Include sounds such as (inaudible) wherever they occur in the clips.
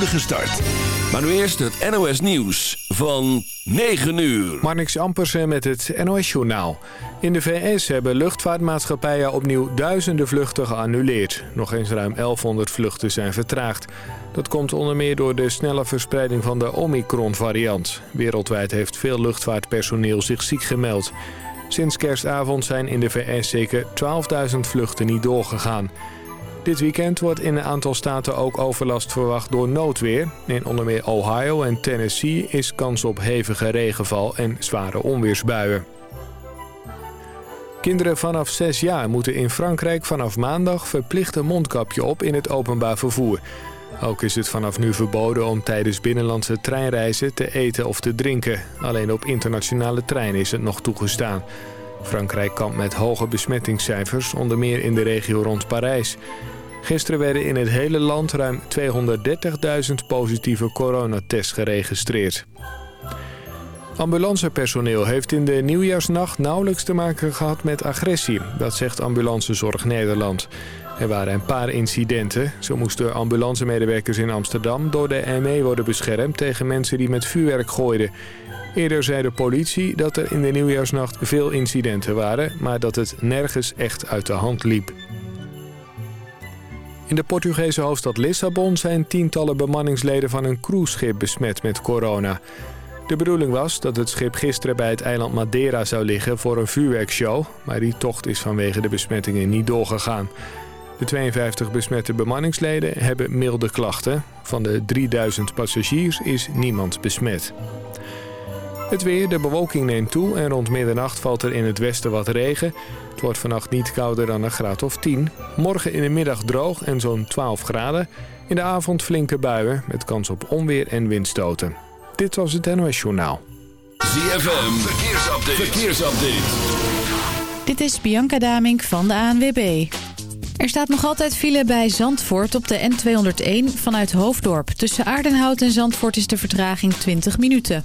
start. Maar nu eerst het NOS Nieuws van 9 uur. Marnix Ampersen met het NOS Journaal. In de VS hebben luchtvaartmaatschappijen opnieuw duizenden vluchten geannuleerd. Nog eens ruim 1100 vluchten zijn vertraagd. Dat komt onder meer door de snelle verspreiding van de Omicron-variant. Wereldwijd heeft veel luchtvaartpersoneel zich ziek gemeld. Sinds kerstavond zijn in de VS zeker 12.000 vluchten niet doorgegaan. Dit weekend wordt in een aantal staten ook overlast verwacht door noodweer. In onder meer Ohio en Tennessee is kans op hevige regenval en zware onweersbuien. Kinderen vanaf 6 jaar moeten in Frankrijk vanaf maandag verplicht een mondkapje op in het openbaar vervoer. Ook is het vanaf nu verboden om tijdens binnenlandse treinreizen te eten of te drinken. Alleen op internationale treinen is het nog toegestaan. Frankrijk kampt met hoge besmettingscijfers, onder meer in de regio rond Parijs. Gisteren werden in het hele land ruim 230.000 positieve coronatests geregistreerd. Ambulancepersoneel heeft in de nieuwjaarsnacht nauwelijks te maken gehad met agressie. Dat zegt Ambulancezorg Nederland. Er waren een paar incidenten. Zo moesten ambulancemedewerkers in Amsterdam door de ME worden beschermd tegen mensen die met vuurwerk gooiden. Eerder zei de politie dat er in de nieuwjaarsnacht veel incidenten waren, maar dat het nergens echt uit de hand liep. In de Portugese hoofdstad Lissabon zijn tientallen bemanningsleden van een cruiseschip besmet met corona. De bedoeling was dat het schip gisteren bij het eiland Madeira zou liggen voor een vuurwerkshow, maar die tocht is vanwege de besmettingen niet doorgegaan. De 52 besmette bemanningsleden hebben milde klachten. Van de 3000 passagiers is niemand besmet. Het weer, de bewolking neemt toe en rond middernacht valt er in het westen wat regen. Het wordt vannacht niet kouder dan een graad of 10. Morgen in de middag droog en zo'n 12 graden. In de avond flinke buien met kans op onweer en windstoten. Dit was het NOS Journaal. ZFM, verkeersupdate. verkeersupdate. Dit is Bianca Damink van de ANWB. Er staat nog altijd file bij Zandvoort op de N201 vanuit Hoofddorp. Tussen Aardenhout en Zandvoort is de vertraging 20 minuten.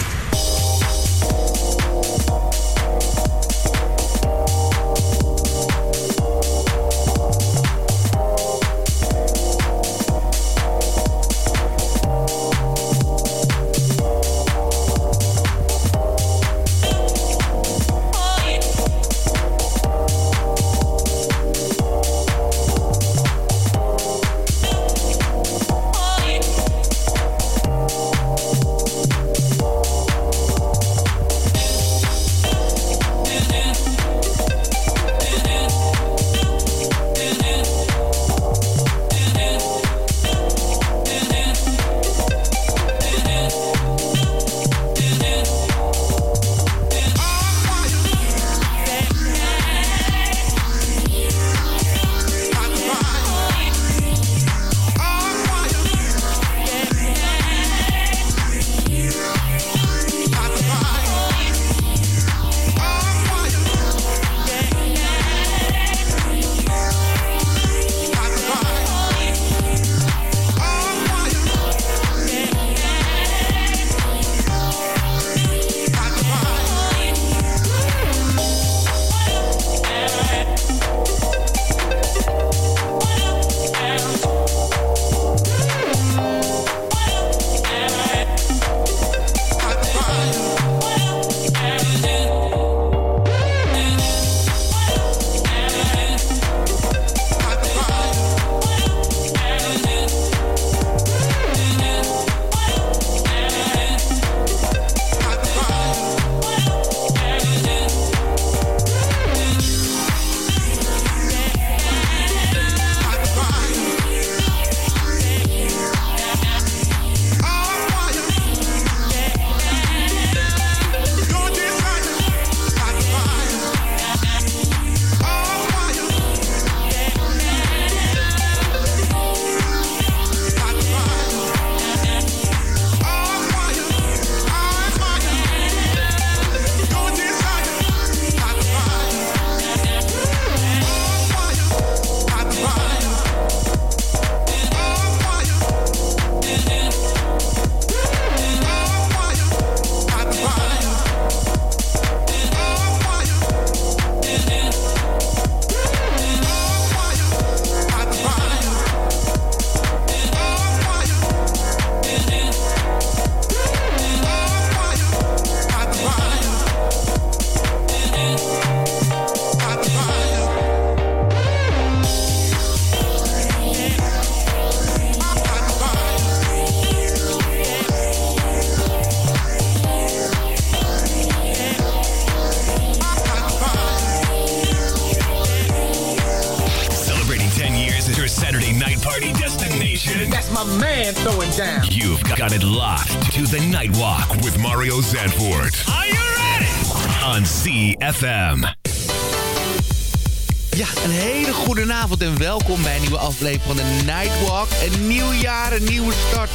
Aflevering van de Nightwalk. Een nieuw jaar, een nieuwe start.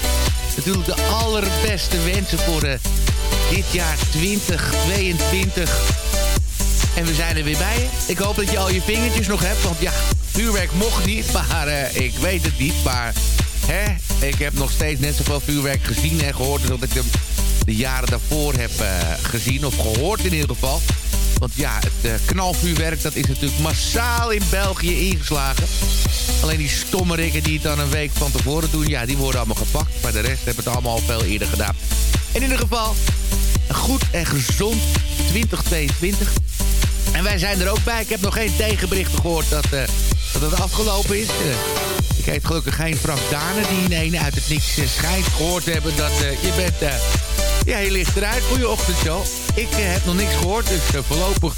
Natuurlijk de allerbeste wensen voor uh, dit jaar 2022. En we zijn er weer bij. Ik hoop dat je al je vingertjes nog hebt, want ja, vuurwerk mocht niet, (laughs) maar uh, ik weet het niet. Maar hè, ik heb nog steeds net zoveel vuurwerk gezien en gehoord... als ik hem de jaren daarvoor heb uh, gezien, of gehoord in ieder geval. Want ja, het uh, knalvuurwerk dat is natuurlijk massaal in België ingeslagen. Alleen die stommerikken die het dan een week van tevoren doen... ja, die worden allemaal gepakt. Maar de rest hebben het allemaal al veel eerder gedaan. In ieder geval, een goed en gezond 2022. En wij zijn er ook bij. Ik heb nog geen tegenberichten gehoord dat, uh, dat het afgelopen is. Uh, ik heet gelukkig geen Frank die ineens uit het niks schijnt gehoord hebben... dat je bent... ja, je ligt eruit voor je ochtendshow. Ik heb nog niks gehoord, dus voorlopig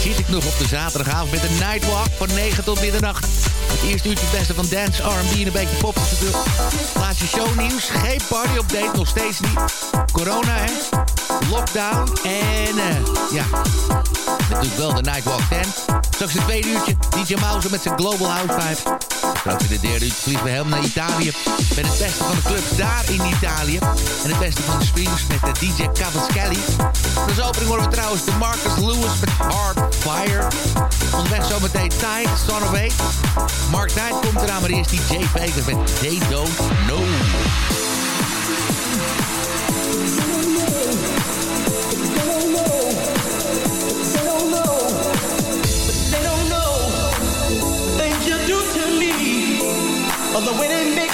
zit ik nog op de zaterdagavond met een nightwalk van 9 tot middernacht. Het eerste uurtje beste van dance, R&B en een beetje pop. Laatste shownieuws, geen party-update, nog steeds niet. Corona, hè? Lockdown en uh, ja, natuurlijk wel de Nightwalk 10. Straks het tweede uurtje, DJ Mouse met zijn Global House Vibe. Straks in de derde uurtje vliegen we helemaal naar Italië. Met het beste van de clubs daar in Italië. En het beste van de streams met de DJ Cavaschelli. Als opening horen we trouwens de Marcus Lewis met Hard Fire. Onderweg zometeen Ty, Son of Eight. Mark Knight komt eraan, maar eerst DJ Vegas met They Don't Know. Of the way they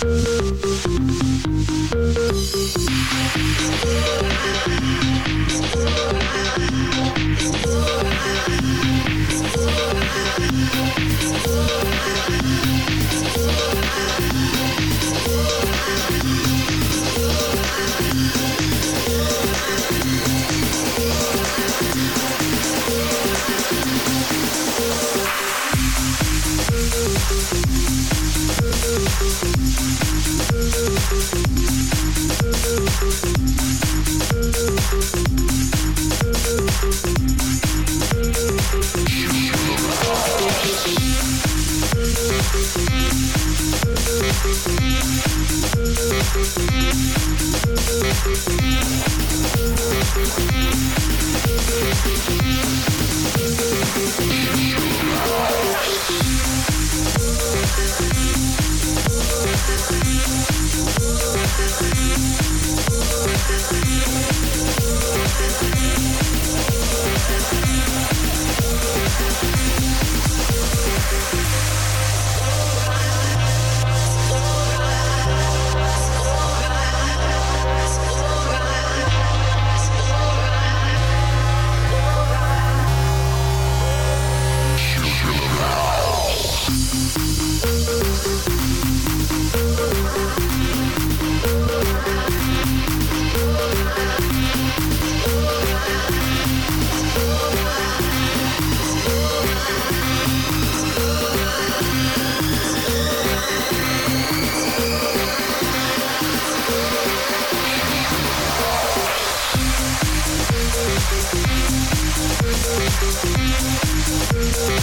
Thank you.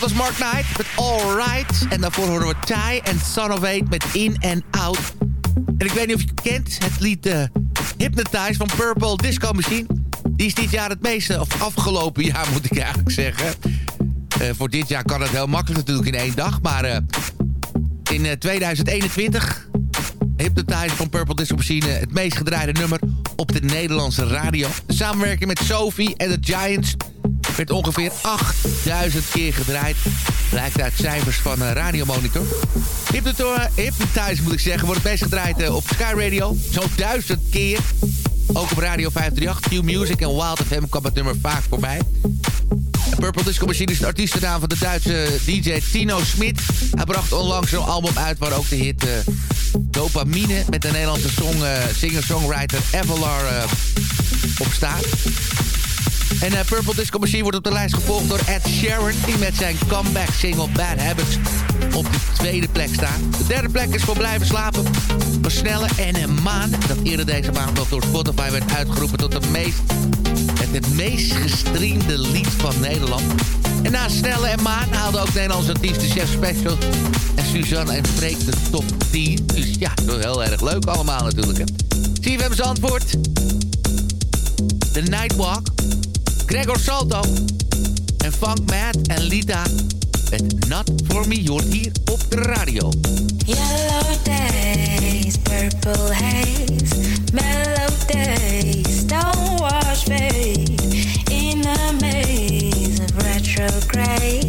dat was Mark Knight met Alright. En daarvoor horen we Ty en Son of Eight met In and Out. En ik weet niet of je kent, het lied uh, Hypnotize van Purple Disco Machine. Die is dit jaar het meeste, of afgelopen jaar (laughs) moet ik eigenlijk zeggen. Uh, voor dit jaar kan het heel makkelijk natuurlijk in één dag. Maar uh, in 2021 Hypnotize van Purple Disco Machine het meest gedraaide nummer op de Nederlandse radio. De samenwerking met Sophie en de Giants Werd ongeveer 8000 keer gedraaid. Blijkt uit cijfers van Radiomonitor. Hypnotize moet ik zeggen, wordt het meest gedraaid op Sky Radio. Zo'n duizend keer. Ook op Radio 538, Q-Music en Wild FM kwam het nummer vaak voorbij. Purple Disco Machine is de artiestennaam van de Duitse DJ Tino Smit. Hij bracht onlangs een album uit waar ook de hit uh, Dopamine... met de Nederlandse uh, singer-songwriter Evelar uh, op staat. En uh, Purple Disco Machine wordt op de lijst gevolgd door Ed Sheeran... die met zijn comeback single Bad Habits op de tweede plek staat. De derde plek is voor Blijven Slapen van Snelle en een Maan... dat eerder deze maand nog door Spotify werd uitgeroepen tot de meest... het, het meest gestreamde lied van Nederland. En na Snelle en Maan haalde ook Nederlandse artiesten Chef Special... en Suzanne en Freek de top 10. Dus ja, dat is heel erg leuk allemaal natuurlijk. Hè. CFM Zandvoort. The Nightwalk. Gregor Salto. En Funk Matt en Lita. Met Not For Me. Je hoort hier op de radio. Yellow days, purple haze. Mellow days, don't wash fade. In a maze of retrograde.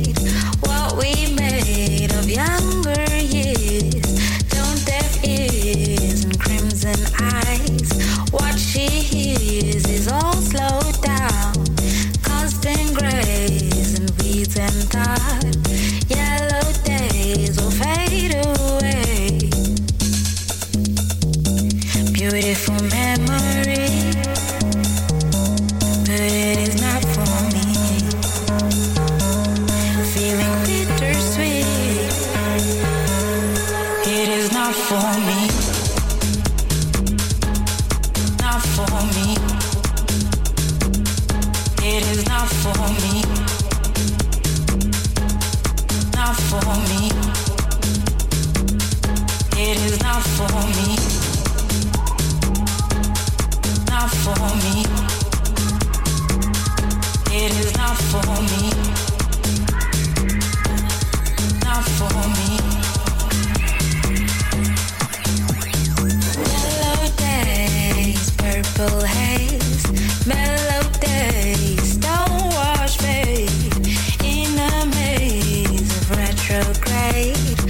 Retrograde.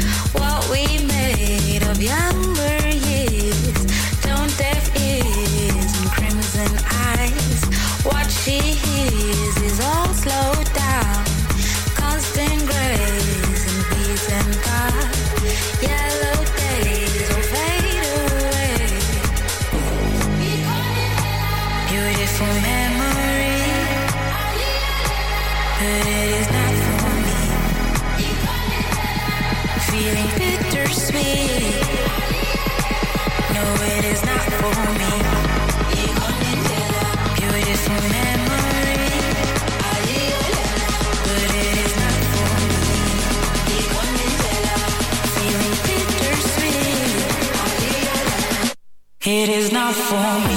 For me.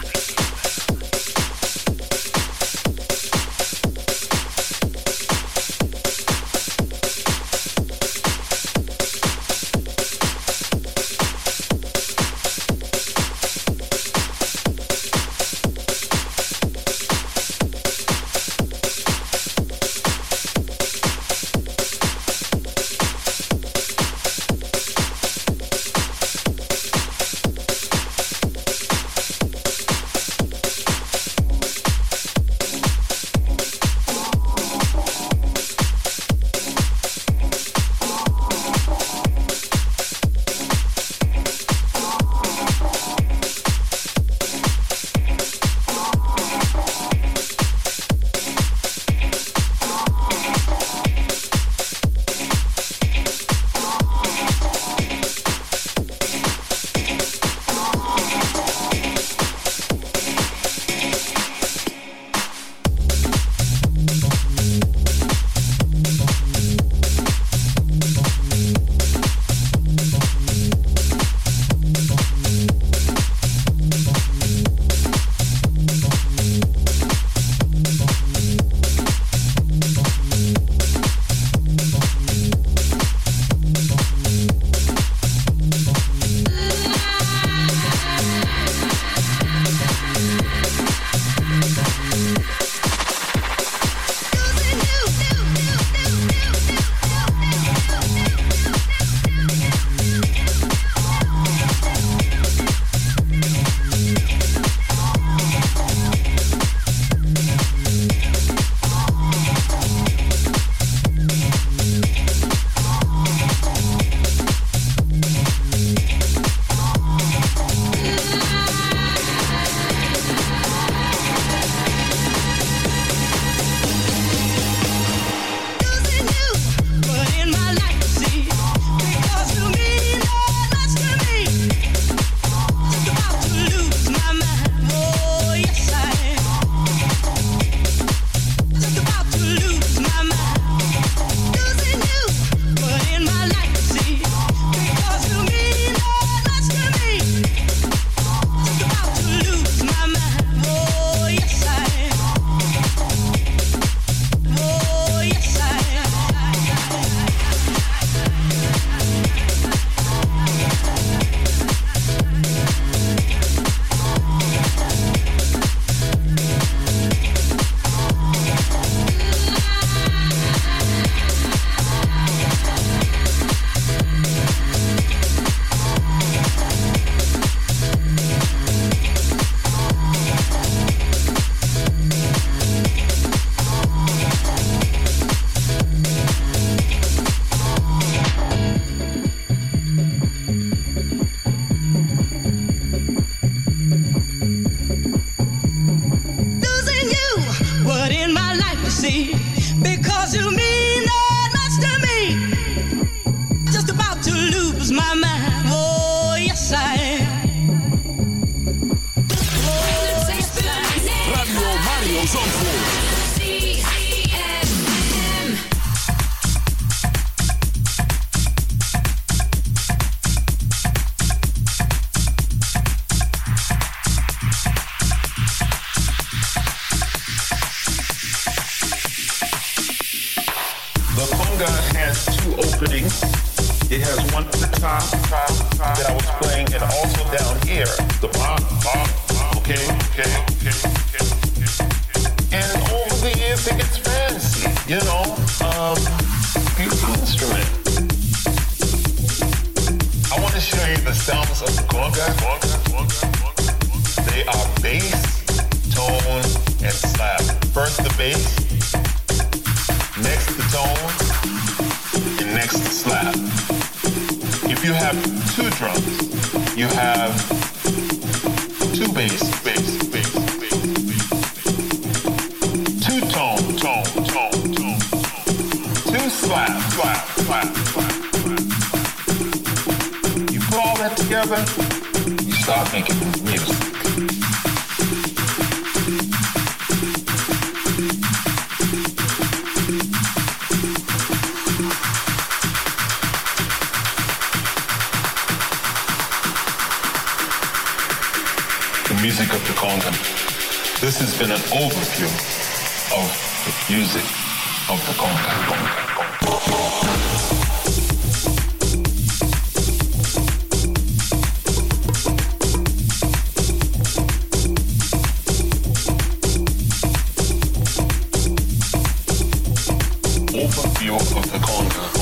Overview of the conga.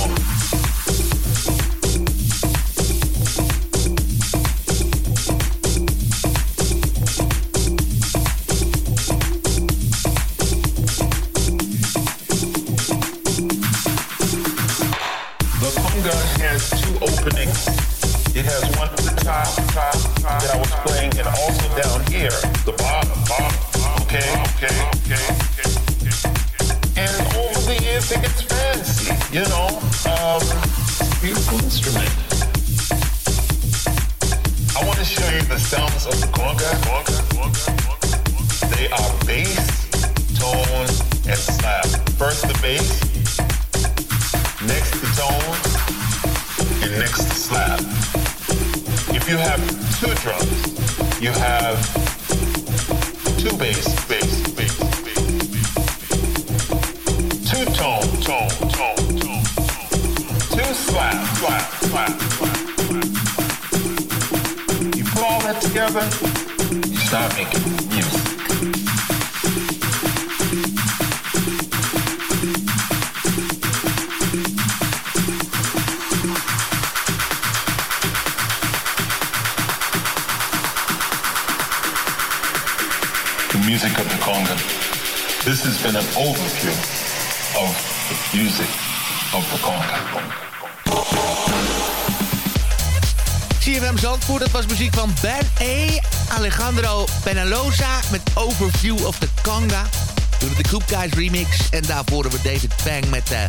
Coop Guys remix. En daarvoor we David Bang met eh,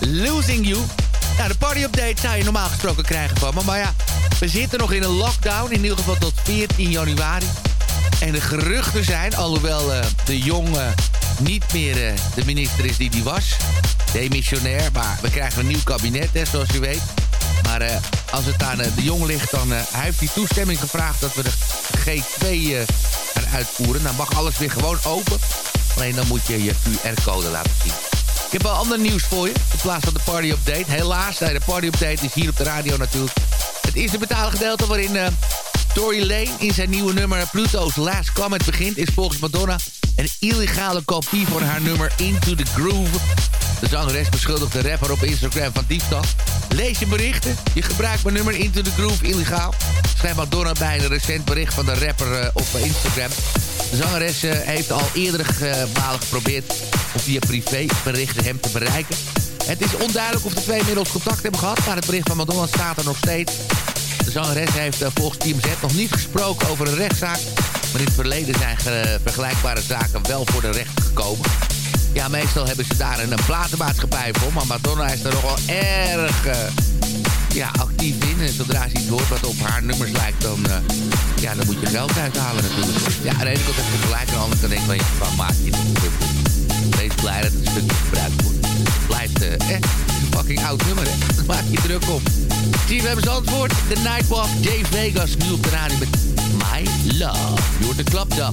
Losing You. Nou, de party update zou je normaal gesproken krijgen van me. Maar ja, we zitten nog in een lockdown. In ieder geval tot 14 januari. En de geruchten zijn, alhoewel eh, de jongen niet meer eh, de minister is die die was. Demissionair, maar we krijgen een nieuw kabinet, hè, zoals u weet. Maar als het aan de jong ligt, dan uh, hij heeft hij toestemming gevraagd dat we de G2 uh, gaan uitvoeren. Dan mag alles weer gewoon open. Alleen dan moet je je QR-code laten zien. Ik heb wel ander nieuws voor je, in plaats van de party update. Helaas, de party update is hier op de radio natuurlijk. Het eerste betaalde gedeelte waarin uh, Tory Lane in zijn nieuwe nummer Pluto's Last Comment begint... is volgens Madonna een illegale kopie van haar nummer Into the Groove. De zangeres beschuldigt de rapper op Instagram van diefstal. Lees je berichten. Je gebruikt mijn nummer Into the Groove illegaal. Schrijft Madonna bij een recent bericht van de rapper uh, op Instagram. De zangeres heeft al eerdere malen geprobeerd om via privéberichten hem te bereiken. Het is onduidelijk of de twee inmiddels contact hebben gehad, maar het bericht van Madonna staat er nog steeds. De zangeres heeft uh, volgens TMZ nog niet gesproken over een rechtszaak. Maar in het verleden zijn vergelijkbare zaken wel voor de rechter gekomen. Ja, meestal hebben ze daar een platenmaatschappij voor. Maar Madonna is er nogal erg ja, actief in. En zodra ze iets hoort wat op haar nummers lijkt, dan, uh, ja, dan moet je geld uithalen natuurlijk. Ja, aan de ene kant heb je gelijk. Aan de andere denk je van, maak je het Wees blij dat het stukje gebruikt wordt. Het blijft eh, een fucking oud nummer. Dat maak je druk op. Zie we hebben ze antwoord. The Nightwalk, Dave Vegas, nu op de radio met My Love. Je de klapdag.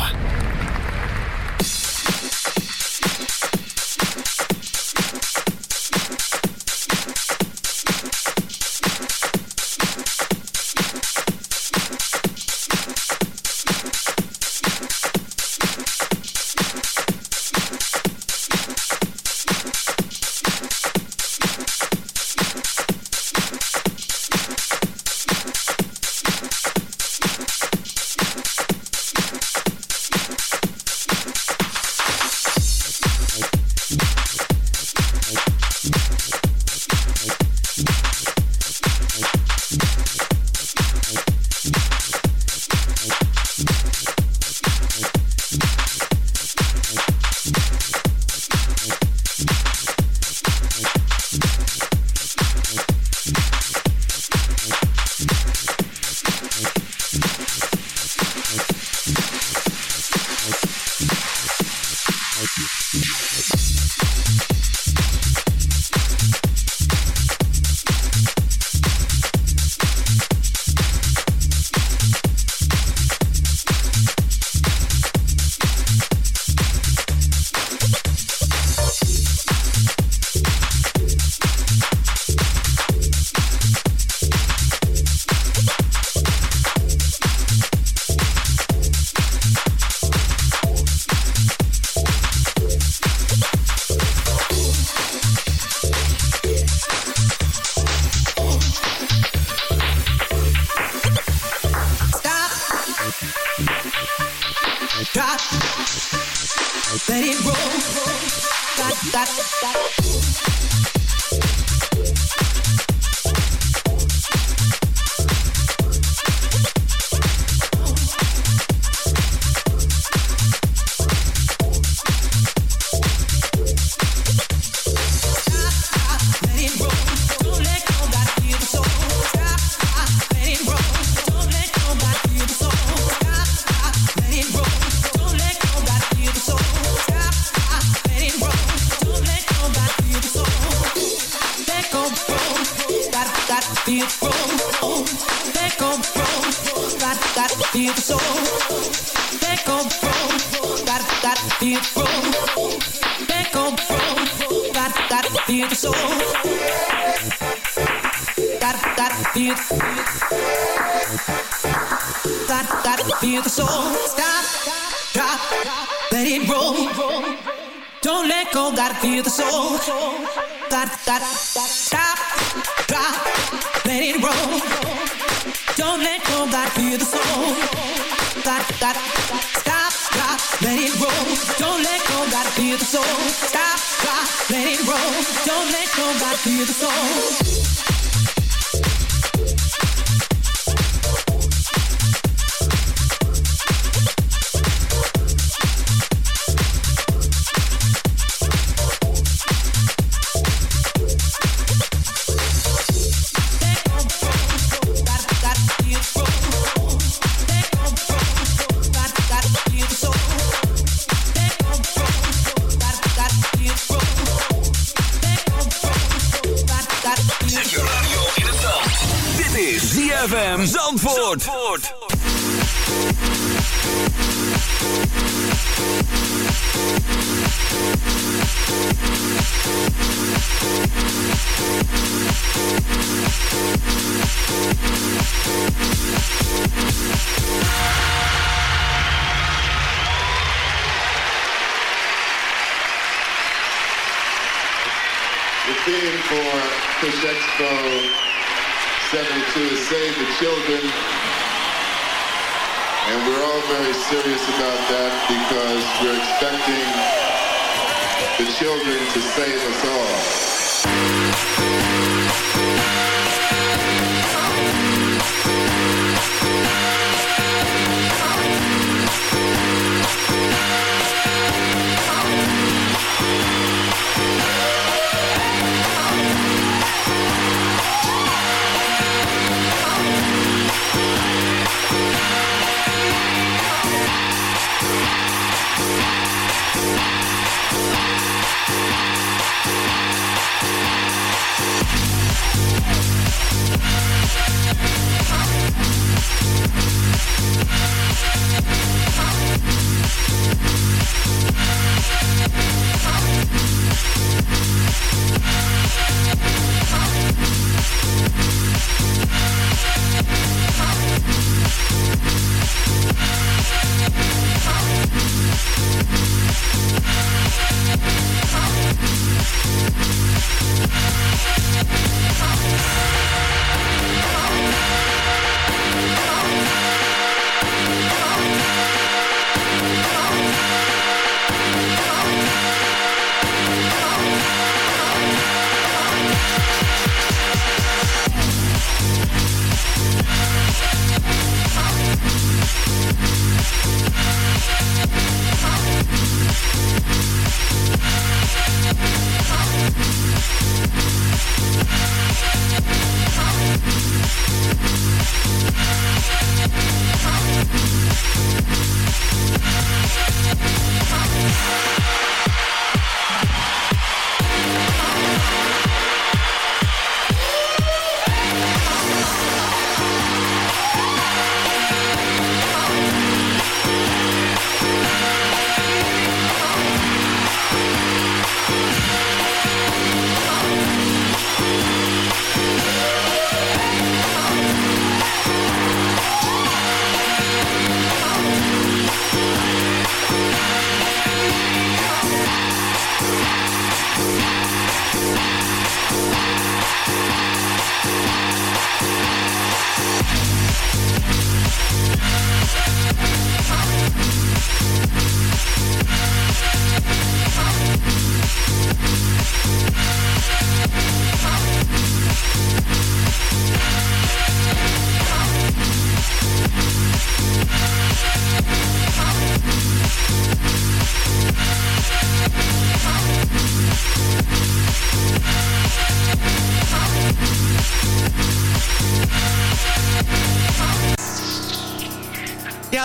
ZFM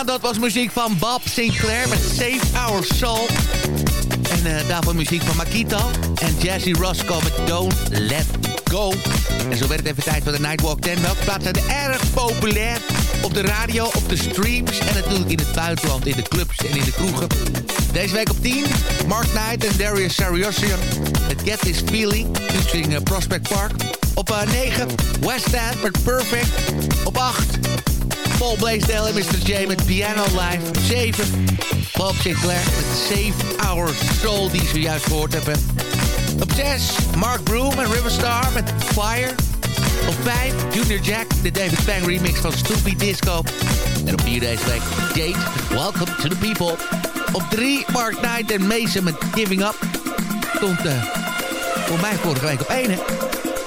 dat was muziek van Bob Sinclair met Save Our Soul. En uh, daarvoor muziek van Makito en Jazzy Roscoe met Don't Let Go. En zo werd het even tijd voor de Nightwalk 10. Welke plaatsen zijn erg populair? Op de radio, op de streams en natuurlijk in het buitenland, in de clubs en in de kroegen. Deze week op 10, Mark Knight en Darius Sariosian met Get This Feeling, featuring uh, Prospect Park. Op uh, 9, West End met Perfect. Op 8, Paul Blaisdell en Mr. J met Piano Live. 7, Bob Sinclair met Save Our Soul, die zojuist gehoord hebben. Op 6, Mark Broom en Riverstar met Fire. Op 5, Junior Jack, de David Bang remix van Stupid Disco. En op 4 deze week, Jade, Welcome to the People. Op 3, Mark Knight en Mason met Giving Up. Stond uh, voor mij vorige week op 1, hè.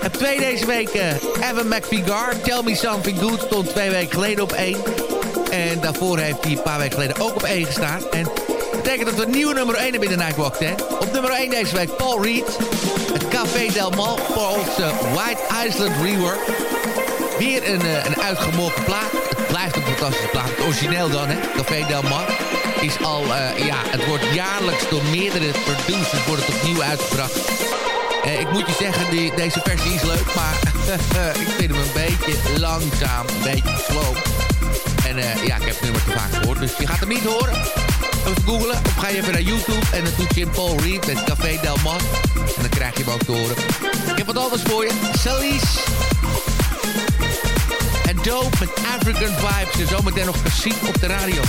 Op 2 deze week, Evan McVigar, Tell Me Something Good, stond twee weken geleden op 1. En daarvoor heeft hij een paar weken geleden ook op 1 gestaan. En dat betekent dat we een nieuwe nummer 1 hebben in de Nightwalk 10. Op nummer 1 deze week Paul Reed. Het Café Del Mal. Paul's uh, White Island Rework. Weer een, uh, een uitgemolken plaat. Het blijft een fantastische plaat. Het origineel dan, hè. Café Del Mar. Is al, uh, ja, het wordt jaarlijks door meerdere producers wordt het opnieuw uitgebracht. Uh, ik moet je zeggen, die, deze versie is leuk, maar (laughs) ik vind hem een beetje langzaam, een beetje slow. En uh, ja, ik heb het nummer te vaak gehoord, dus je gaat hem niet horen. Even googlen, of ga je even naar YouTube en dan doet je Paul Reed met Café Del Mar. En dan krijg je hem ook te horen. Ik heb wat anders voor je. Salise. En Dope met African Vibes. En zometeen nog precies op de radio.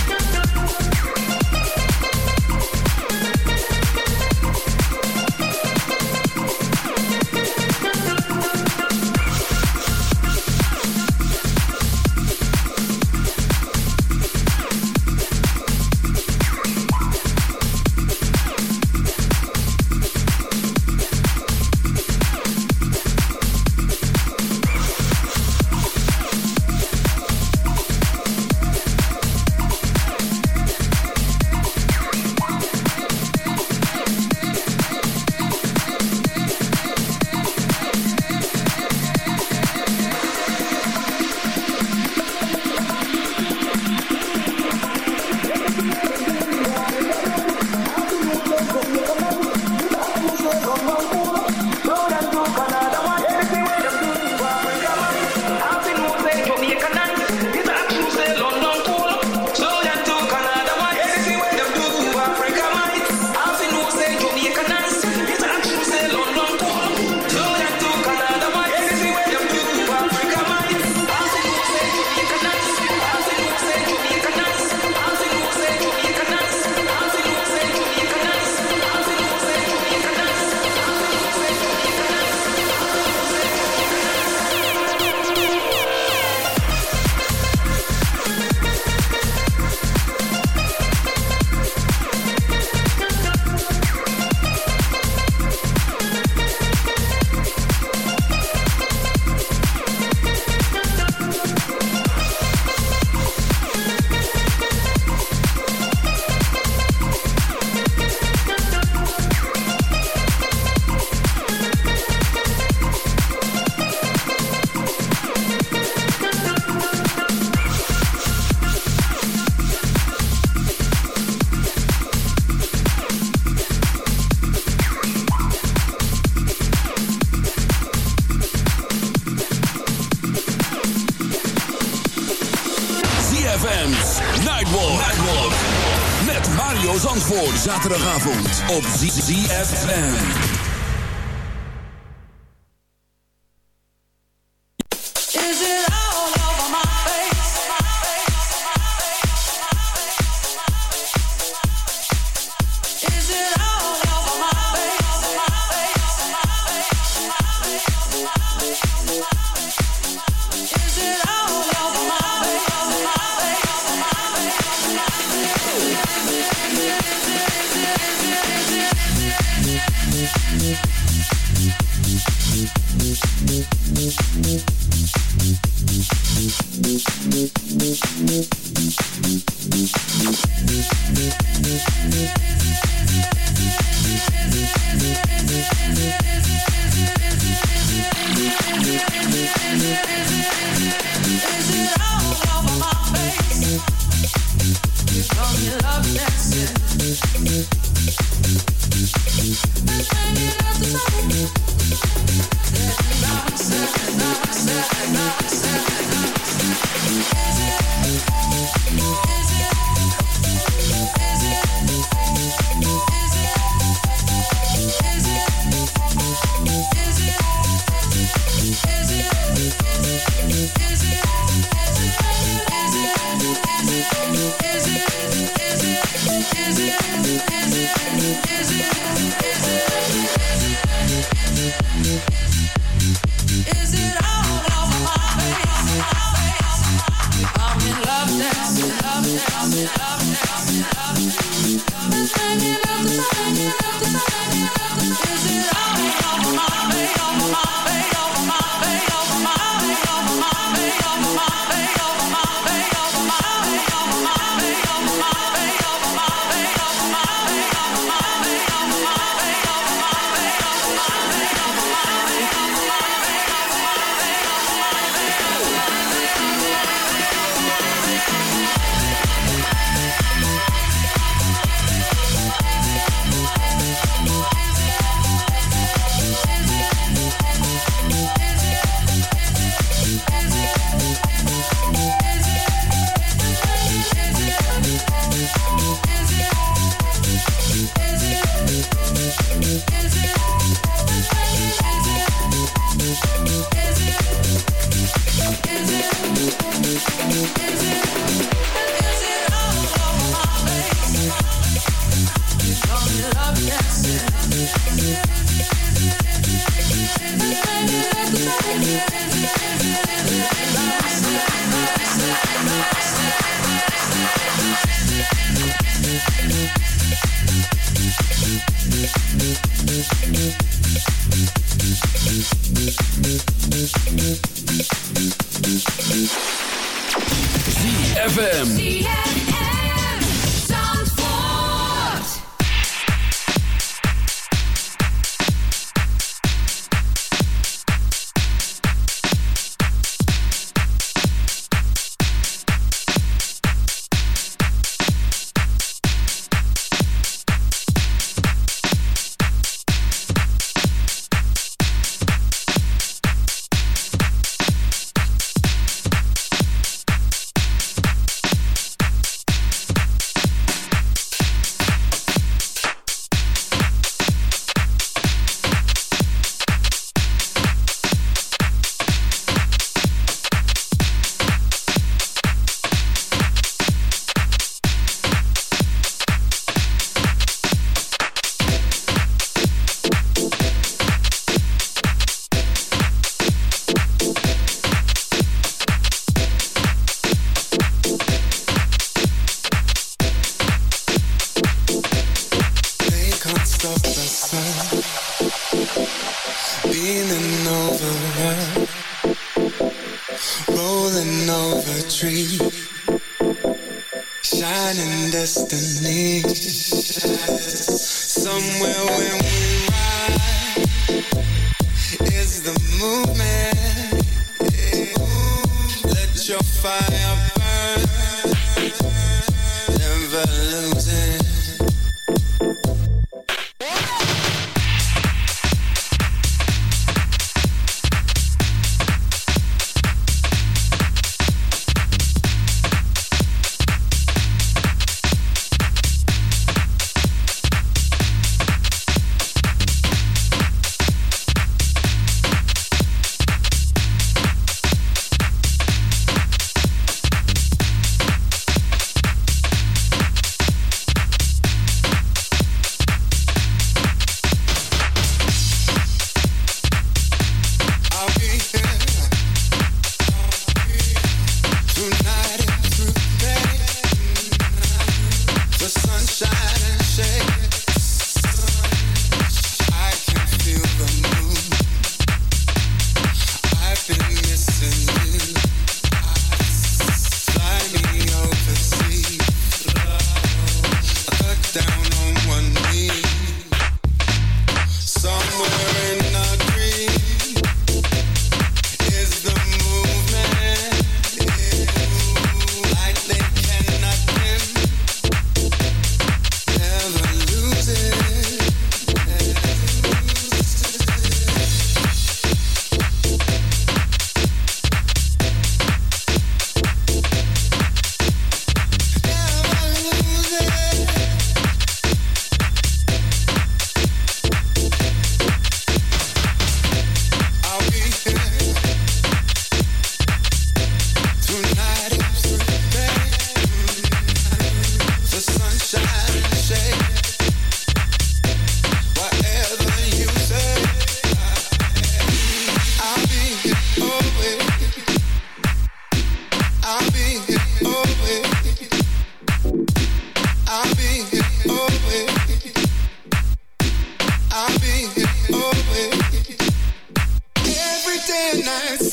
ZFM. ZFM.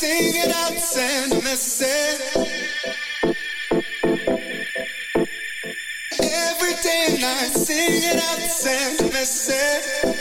Op ZFM. send a message. Every day and night, sing it out, send a message.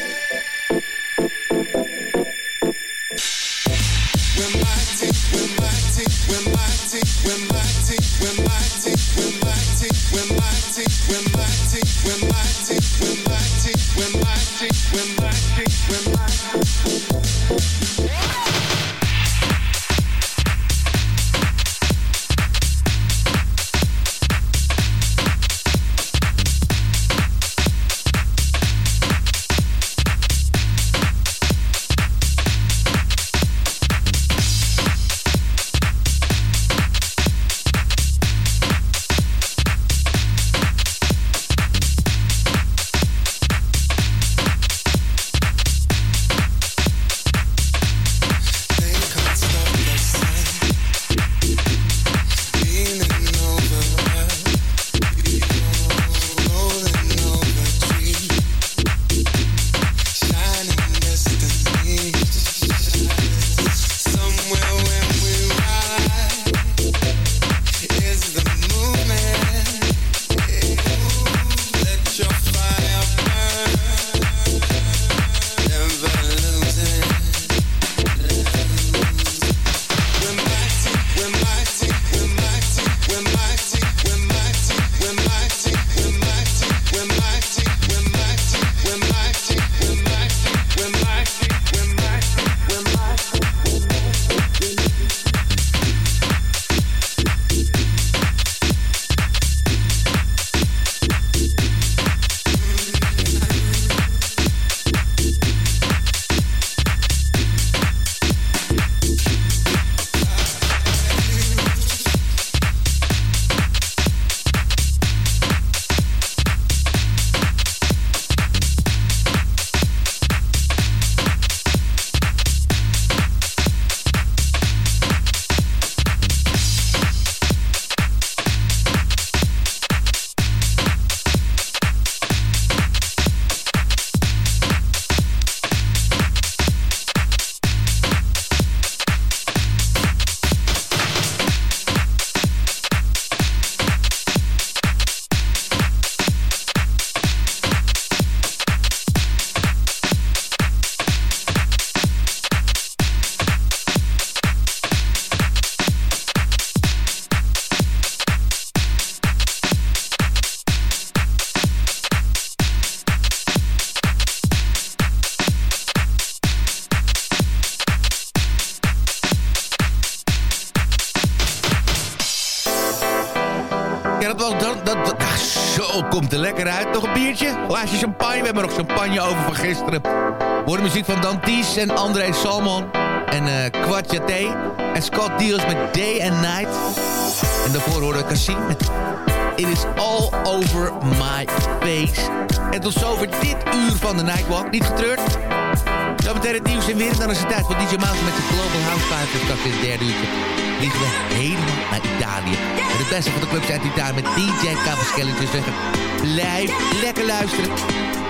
Muziek van Danties en André Salmon. En Kwartjate. En Scott Deals met Day and Night. En daarvoor horen we Cassim met It is all over my face. En tot zover dit uur van de Nightwalk. Niet getreurd. Zometeen het nieuws en weer. En dan is het tijd voor DJ Mouse met de Global House Party. Dus dat is het derde uurtje. Vliegen we helemaal naar Italië. En het beste van de clubs uit Italië met DJ Cavaschelli. Dus zeggen, blijf lekker luisteren.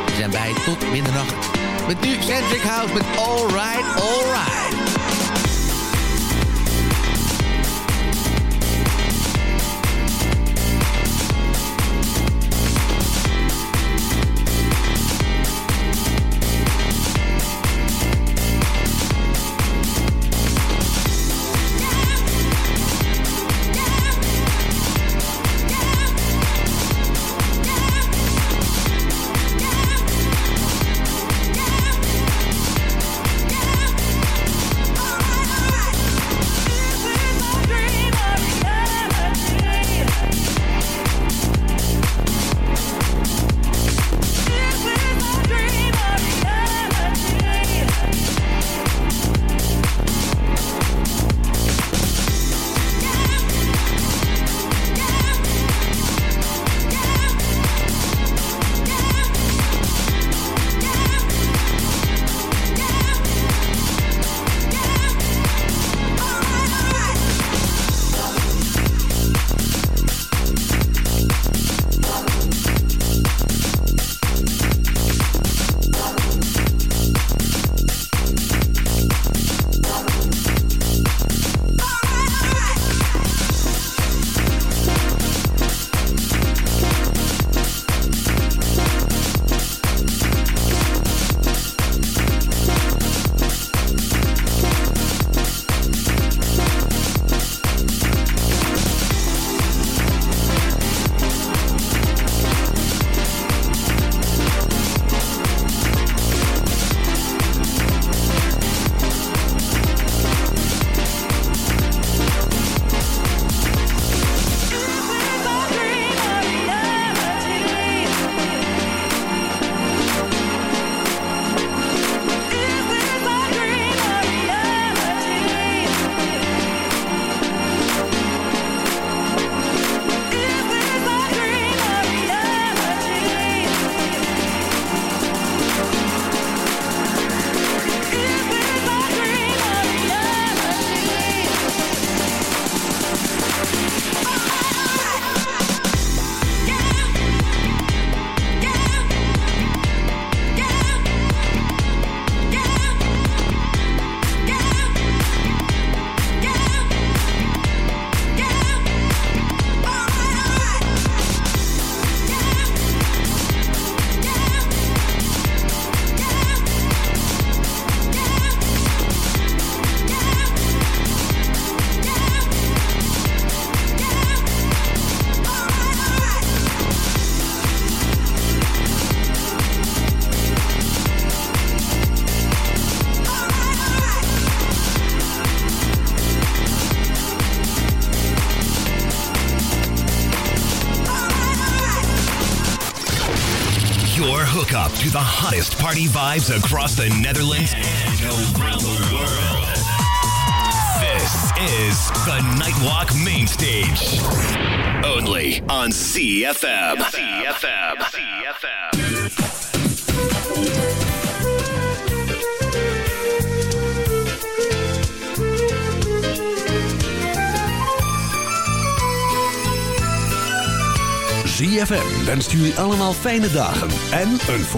We zijn bij tot middernacht. Met nu centric house met alright, alright. Party vibes across the Netherlands and around the world. This is the Nightwalk Main Stage. Only on CFM. CFM. CFM. ZFM wenst jullie allemaal fijne dagen en een voor